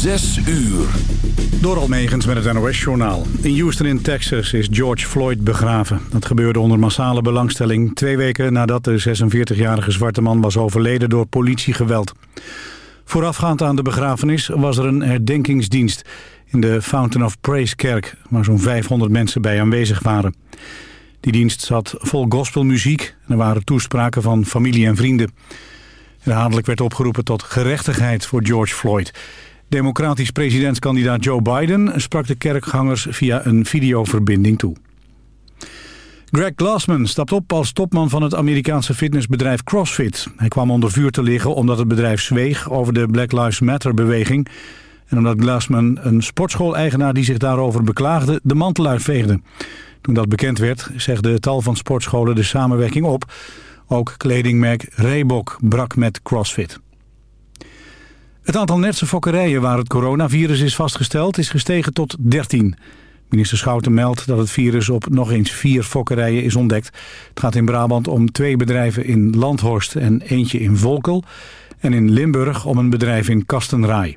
Zes uur. Door Almegens met het NOS-journaal. In Houston in Texas is George Floyd begraven. Dat gebeurde onder massale belangstelling... twee weken nadat de 46-jarige zwarte man was overleden door politiegeweld. Voorafgaand aan de begrafenis was er een herdenkingsdienst... in de Fountain of Praise kerk... waar zo'n 500 mensen bij aanwezig waren. Die dienst zat vol gospelmuziek... en er waren toespraken van familie en vrienden. Herhaaldelijk werd opgeroepen tot gerechtigheid voor George Floyd... Democratisch presidentskandidaat Joe Biden sprak de kerkgangers via een videoverbinding toe. Greg Glassman stapt op als topman van het Amerikaanse fitnessbedrijf CrossFit. Hij kwam onder vuur te liggen omdat het bedrijf zweeg over de Black Lives Matter-beweging... en omdat Glassman een sportschool-eigenaar die zich daarover beklaagde de mantel uitveegde. Toen dat bekend werd, zegde tal van sportscholen de samenwerking op. Ook kledingmerk Reebok brak met CrossFit. Het aantal netse fokkerijen waar het coronavirus is vastgesteld is gestegen tot 13. Minister Schouten meldt dat het virus op nog eens vier fokkerijen is ontdekt. Het gaat in Brabant om twee bedrijven in Landhorst en eentje in Volkel. En in Limburg om een bedrijf in Kastenraai.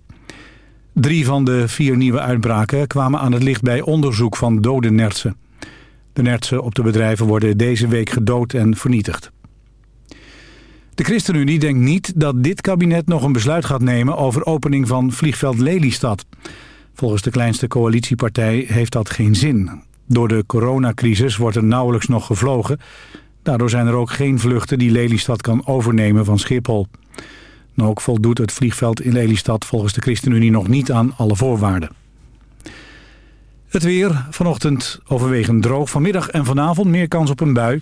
Drie van de vier nieuwe uitbraken kwamen aan het licht bij onderzoek van dode nertsen. De nertsen op de bedrijven worden deze week gedood en vernietigd. De ChristenUnie denkt niet dat dit kabinet nog een besluit gaat nemen over opening van vliegveld Lelystad. Volgens de kleinste coalitiepartij heeft dat geen zin. Door de coronacrisis wordt er nauwelijks nog gevlogen. Daardoor zijn er ook geen vluchten die Lelystad kan overnemen van Schiphol. En ook voldoet het vliegveld in Lelystad volgens de ChristenUnie nog niet aan alle voorwaarden. Het weer, vanochtend overwegend droog. Vanmiddag en vanavond meer kans op een bui.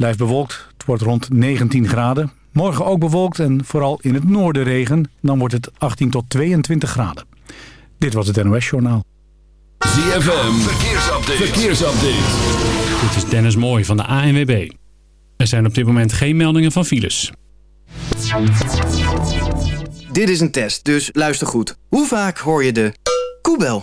Blijft bewolkt, het wordt rond 19 graden. Morgen ook bewolkt en vooral in het noorden regen. Dan wordt het 18 tot 22 graden. Dit was het NOS Journaal. ZFM, verkeersupdate. verkeersupdate. Dit is Dennis Mooij van de ANWB. Er zijn op dit moment geen meldingen van files. Dit is een test, dus luister goed. Hoe vaak hoor je de koebel?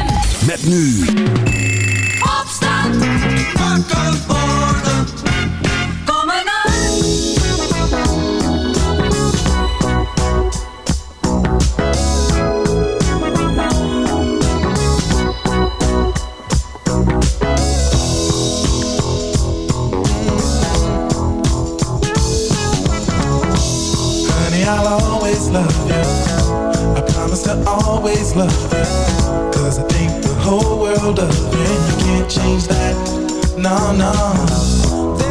Met nu. Opstand. Wakker worden. Kom maar Honey, I'll always love you. I promise to always love you. Cause I think the whole world you. And you can't change that. No, no.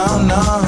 No, no.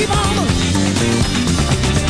Keep on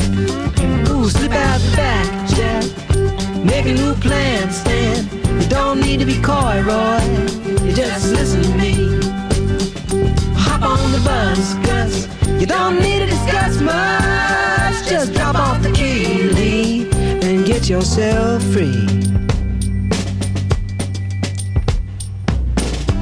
Slip the back, Jack. Make a new plan, Stan. You don't need to be coy, Roy. You just listen to me. Hop on the bus, Gus. You don't need to discuss much. Just drop off the key, leave, and get yourself free.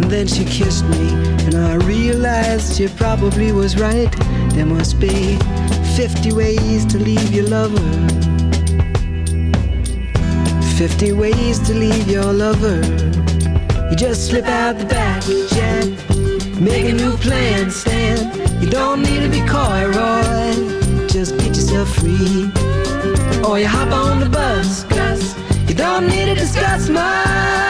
And then she kissed me, and I realized she probably was right. There must be 50 ways to leave your lover. 50 ways to leave your lover. You just slip out the back, Jack. Make a new plan, Stan. You don't need to be coy, Roy. Just get yourself free. Or you hop on the bus, Gus. You don't need to discuss much.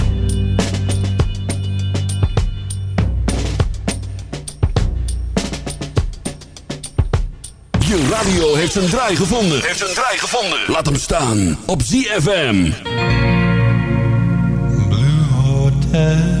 Radio heeft zijn draai gevonden. Heeft zijn draai gevonden. Laat hem staan op ZFM. Blue Hotel